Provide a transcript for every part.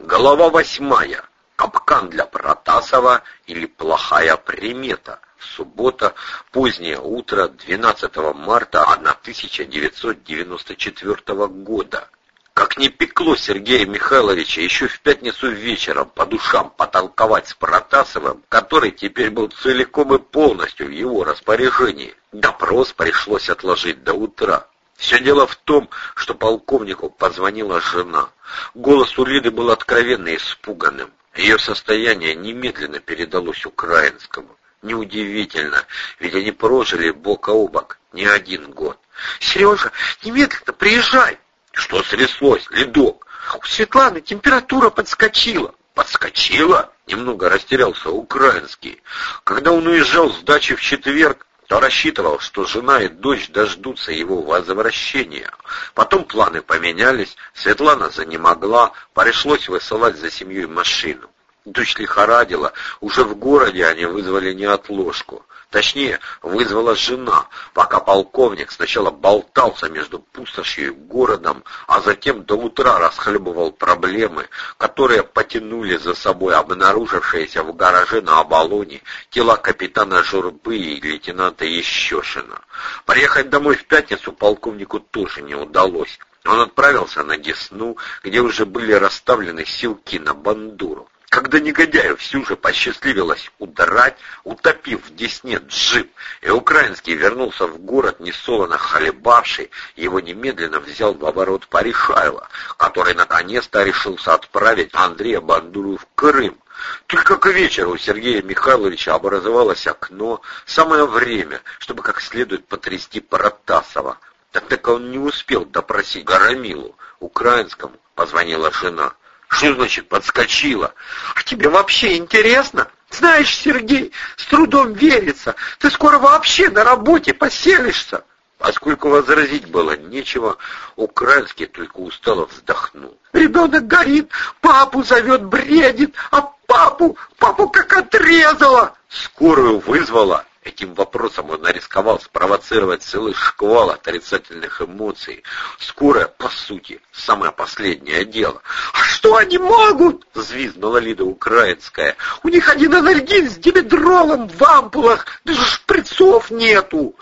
Голова восьмая. Капкан для Протасова или плохая примета. Суббота, позднее утро 12 марта 1994 года. Как не пекло Сергея Михайловича еще в пятницу вечером по душам потолковать с Протасовым, который теперь был целиком и полностью в его распоряжении. Допрос пришлось отложить до утра. Все дело в том, что полковнику позвонила жена. Голос у Лиды был откровенно испуганным. Ее состояние немедленно передалось украинскому. Неудивительно, ведь они прожили бок о бок не один год. «Сережа, немедленно приезжай!» «Что стряслось, ледок?» «У Светланы температура подскочила». «Подскочила?» Немного растерялся украинский. Когда он уезжал с дачи в четверг, то рассчитывал, что жена и дочь дождутся его возвращения. Потом планы поменялись, Светлана занемогла, пришлось высылать за семьей машину. Дочь лихорадила, уже в городе они вызвали неотложку. Точнее, вызвала жена, пока полковник сначала болтался между пустошью и городом, а затем до утра расхлебывал проблемы, которые потянули за собой обнаружившиеся в гараже на Оболоне тела капитана Журбы и лейтенанта Ещешина. Приехать домой в пятницу полковнику тоже не удалось. Он отправился на Десну, где уже были расставлены силки на бандуру. Когда негодяю всю же посчастливилось удрать, утопив в Десне джип, и украинский вернулся в город несолоно хлебавший, его немедленно взял в оборот Паришайло, который наконец-то решился отправить Андрея Бандуру в Крым. Только к вечеру у Сергея Михайловича образовалось окно, самое время, чтобы как следует потрясти Паратасова. Так так он не успел допросить Гарамилу, украинскому, позвонила жена. Что значит подскочила? А тебе вообще интересно? Знаешь, Сергей, с трудом верится. Ты скоро вообще на работе поселишься. Поскольку возразить было нечего, украинский только устало вздохнул. Ребенок горит, папу зовет, бредит, а папу, папу как отрезала. Скорую вызвала. Этим вопросом он рисковал спровоцировать целый шквал отрицательных эмоций. Скорая, по сути, самое последнее дело. «А что они могут?» — взвизгнула Лида Украинская. «У них один анальгин с димедролом в ампулах, даже шприцов нету!»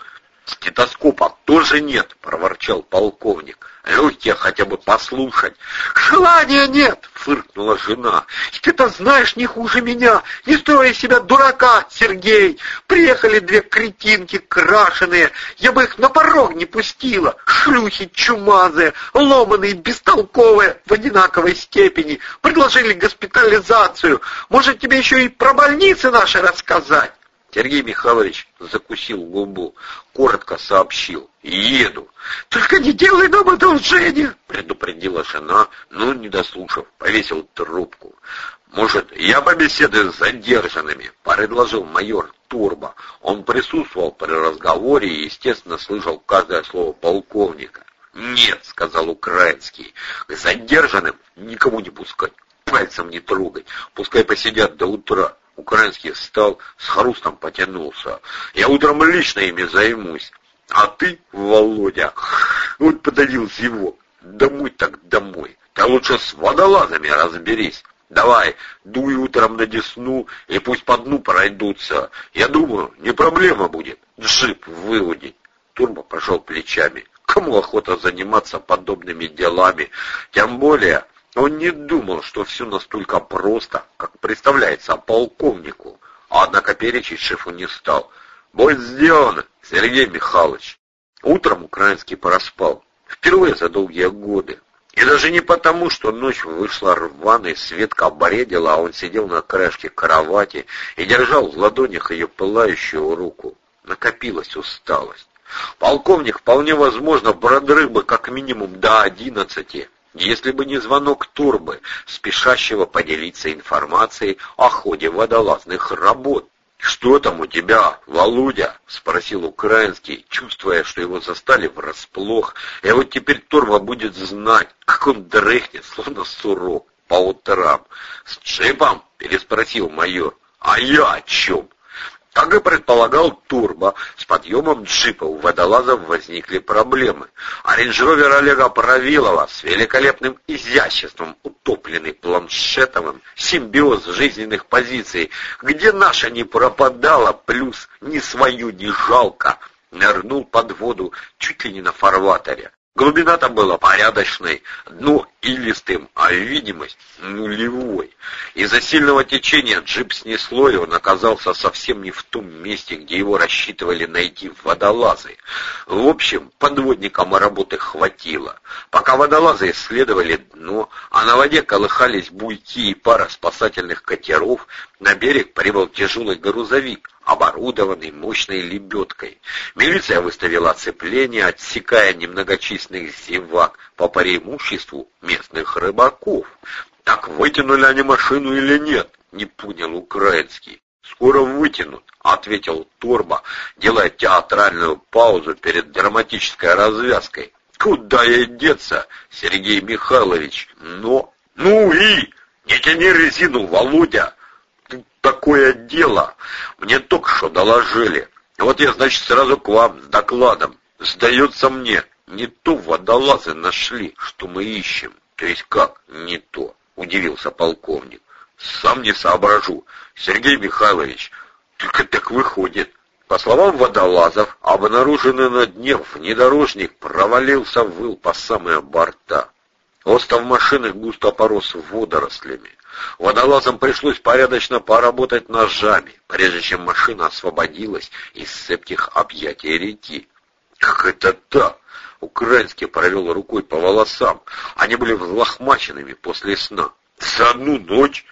«Стетоскопа тоже нет!» — проворчал полковник. Легкие хотя бы послушать. «Желания нет!» — фыркнула жена. «Ты-то знаешь не хуже меня! Не строй себя дурака, Сергей! Приехали две кретинки крашеные, я бы их на порог не пустила! Шлюхи чумазые, ломаные, бестолковые, в одинаковой степени! Предложили госпитализацию! Может, тебе еще и про больницы наши рассказать?» Сергей Михайлович закусил губу, коротко сообщил. «Еду». «Только не делай нам одолжение!» — предупредила жена, но, не дослушав, повесил трубку. «Может, я побеседую с задержанными?» — предложил майор Турбо. Он присутствовал при разговоре и, естественно, слышал каждое слово полковника. «Нет», — сказал Украинский, — «к задержанным никому не пускать, пальцем не трогать, пускай посидят до утра». Украинский встал, с хрустом потянулся. «Я утром лично ими займусь. А ты, Володя, вот подавил его. Домой так домой. Ты лучше с водолазами разберись. Давай, дуй утром на десну, и пусть по дну пройдутся. Я думаю, не проблема будет джип выудить. Турбо пожал плечами. Кому охота заниматься подобными делами? Тем более, он не думал, что все настолько просто, как представляется полковнику, а однако перечить шефу не стал. «Будет сделано, Сергей Михайлович!» Утром украинский проспал, впервые за долгие годы. И даже не потому, что ночь вышла рваной, Светка оборедила, а он сидел на краешке кровати и держал в ладонях ее пылающую руку. Накопилась усталость. Полковник вполне возможно продрыг бы как минимум до одиннадцати, если бы не звонок Турбы, спешащего поделиться информацией о ходе водолазных работ. «Что там у тебя, Володя?» — спросил украинский, чувствуя, что его застали врасплох. И вот теперь Турбо будет знать, как он дрыхнет, словно сурок, по утрам. «С джипом?» — переспросил майор. «А я о чем?» Как и предполагал Турбо, с подъемом джипа у водолазов возникли проблемы. А Range Rover Олега Правилова с великолепным изяществом, утопленный планшетовым, симбиоз жизненных позиций, где наша не пропадала, плюс не свое не жалко, нырнул под воду чуть ли не на фарватере. Глубина там была порядочной, дно илистым, а видимость нулевой. Из-за сильного течения джип снесло, и он оказался совсем не в том месте, где его рассчитывали найти водолазы. В общем, подводникам работы хватило. Пока водолазы исследовали дно, а на воде колыхались буйки и пара спасательных катеров, на берег прибыл тяжелый грузовик, оборудованный мощной лебедкой. Милиция выставила оцепление, отсекая немногочисленных зевак, по преимуществу местных рыбаков. Так вытянули они машину или нет, не понял украинский. «Скоро вытянут», — ответил Торба, делая театральную паузу перед драматической развязкой. «Куда ей деться, Сергей Михайлович? Но...» «Ну и... Не тяни резину, Володя!» такое дело. Мне только что доложили. Вот я, значит, сразу к вам с докладом. Сдается мне, не то водолазы нашли, что мы ищем. То есть как не то? Удивился полковник. Сам не соображу. Сергей Михайлович, только так выходит. По словам водолазов, обнаруженный на дне внедорожник провалился в выл по самые борта. Остов машины густо порос водорослями. Водолазам пришлось порядочно поработать ножами, прежде чем машина освободилась из цепких объятий реки. «Как это так?» Украинский провел рукой по волосам. Они были взлохмаченными после сна. «За одну ночь?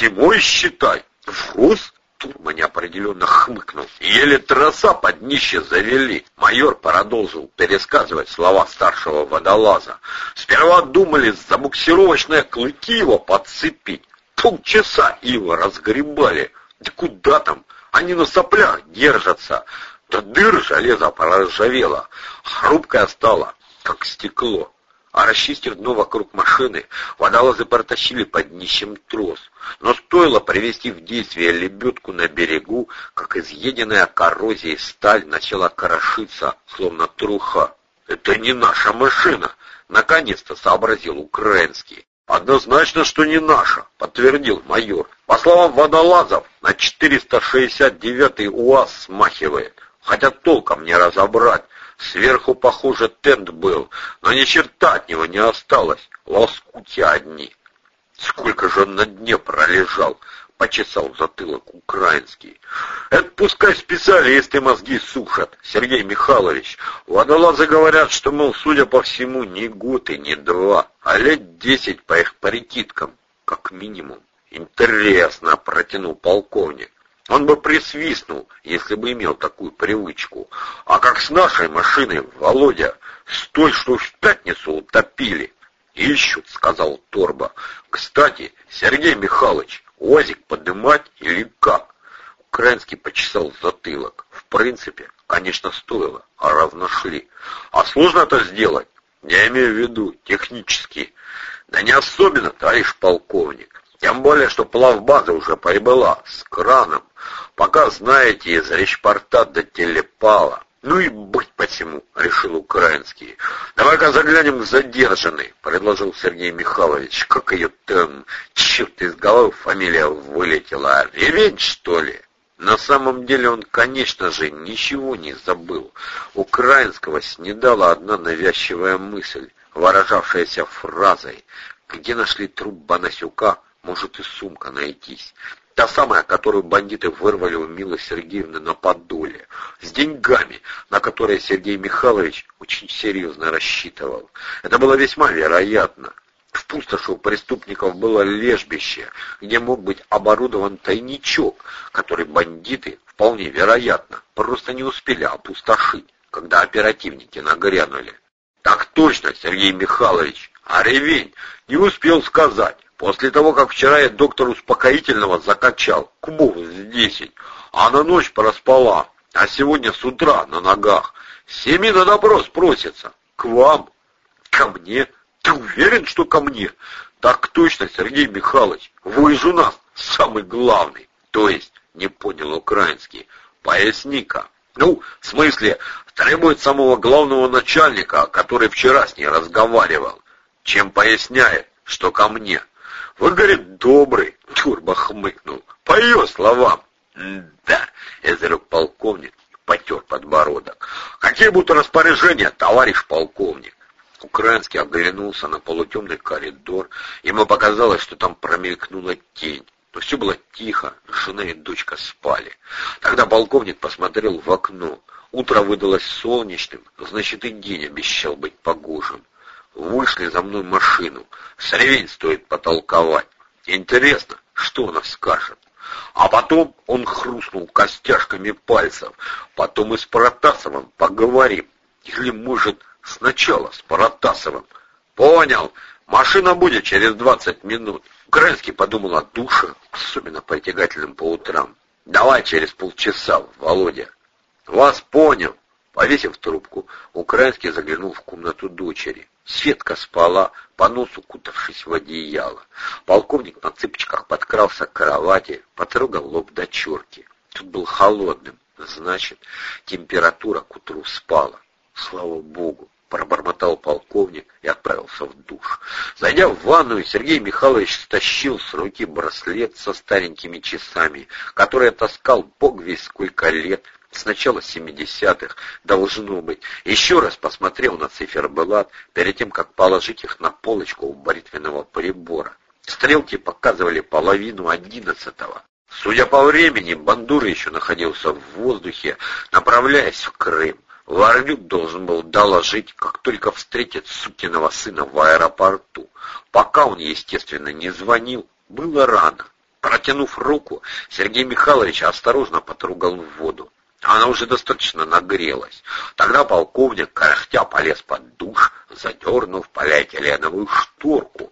Зимой, считай? В рост?» Турма неопределенно хмыкнул. Еле троса под днище завели. Майор продолжил пересказывать слова старшего водолаза. Сперва думали забуксировочные клыки его подцепить. Полчаса его разгребали. Да куда там? Они на соплях держатся. Да дыр железа проржавела. Хрупкая стала, как стекло а расчистив дно вокруг машины, водолазы протащили под днищем трос. Но стоило привести в действие лебедку на берегу, как изъеденная коррозией сталь начала крошиться, словно труха. «Это не наша машина!» — наконец-то сообразил украинский. «Однозначно, что не наша», — подтвердил майор. «По словам водолазов, на 469-й УАЗ смахивает, хотя толком не разобрать, Сверху, похоже, тент был, но ни черта от него не осталось, лоскути одни. Сколько же он на дне пролежал, почесал затылок украинский. Это пускай специалисты мозги сушат, Сергей Михайлович. Водолазы говорят, что, мол, судя по всему, не год и не два, а лет десять по их прикидкам, как минимум. Интересно, протянул полковник. Он бы присвистнул, если бы имел такую привычку. А как с нашей машиной, Володя, с той, что в пятницу утопили. «Ищут», — сказал Торба. «Кстати, Сергей Михайлович, УАЗик подымать или как?» Украинский почесал затылок. В принципе, конечно, стоило, а раз нашли. А сложно это сделать? Я имею в виду технически. Да не особенно, товарищ полковник. Тем более, что плавбаза уже прибыла с краном. Пока, знаете, из речпорта до телепала. Ну и быть посему, решил украинский. Давай-ка заглянем к задержанной, предложил Сергей Михайлович. Как ее там, черт из головы фамилия вылетела, ревень, что ли? На самом деле он, конечно же, ничего не забыл. Украинского снедала одна навязчивая мысль, выражавшаяся фразой «Где нашли труп Банасюка?» Может и сумка найтись. Та самая, которую бандиты вырвали у Милы Сергеевны на Подоле, с деньгами, на которые Сергей Михайлович очень серьезно рассчитывал. Это было весьма вероятно. В пустоши у преступников было лежбище, где мог быть оборудован тайничок, который бандиты, вполне вероятно, просто не успели опустошить, когда оперативники нагрянули. Так точно, Сергей Михайлович, а ревень не успел сказать. После того, как вчера я доктор успокоительного закачал, кубов с десять, а на ночь проспала, а сегодня с утра на ногах. Семи на допрос просится. К вам. Ко мне? Ты уверен, что ко мне? Так точно, Сергей Михайлович. Вы же у нас самый главный. То есть, не понял украинский. Поясни-ка. Ну, в смысле, требует самого главного начальника, который вчера с ней разговаривал. Чем поясняет, что ко мне. Вы, говорит, добрый, Турбо хмыкнул. По ее словам. Да, изрек полковник, потер подбородок. Какие будут распоряжения, товарищ полковник? Украинский оглянулся на полутемный коридор. Ему показалось, что там промелькнула тень. Но все было тихо, жена и дочка спали. Тогда полковник посмотрел в окно. Утро выдалось солнечным, значит и день обещал быть погожим. Вышли за мной машину. С ревень стоит потолковать. Интересно, что она скажет? А потом он хрустнул костяшками пальцев. Потом и с Протасовым поговорим. Или, может, сначала с Протасовым. Понял. Машина будет через двадцать минут. Украинский подумал о душе, особенно притягательным по утрам. Давай через полчаса, Володя. Вас понял. Повесив трубку, Украинский заглянул в комнату дочери. Светка спала, по носу кутавшись в одеяло. Полковник на цыпочках подкрался к кровати, потрогал лоб дочерки. Тут был холодным, значит, температура к утру спала. Слава богу, пробормотал полковник и отправился в душ. Зайдя в ванную, Сергей Михайлович стащил с руки браслет со старенькими часами, который таскал бог весь сколько лет, с начала 70-х, должно быть. Еще раз посмотрел на циферблат перед тем, как положить их на полочку у бритвенного прибора. Стрелки показывали половину одиннадцатого. Судя по времени, Бандура еще находился в воздухе, направляясь в Крым. Воробюк должен был доложить, как только встретит сукиного сына в аэропорту. Пока он, естественно, не звонил, было рано. Протянув руку, Сергей Михайлович осторожно потругал в воду. Она уже достаточно нагрелась. Тогда полковник, кряхтя, полез под душ, задернув полиэтиленовую шторку.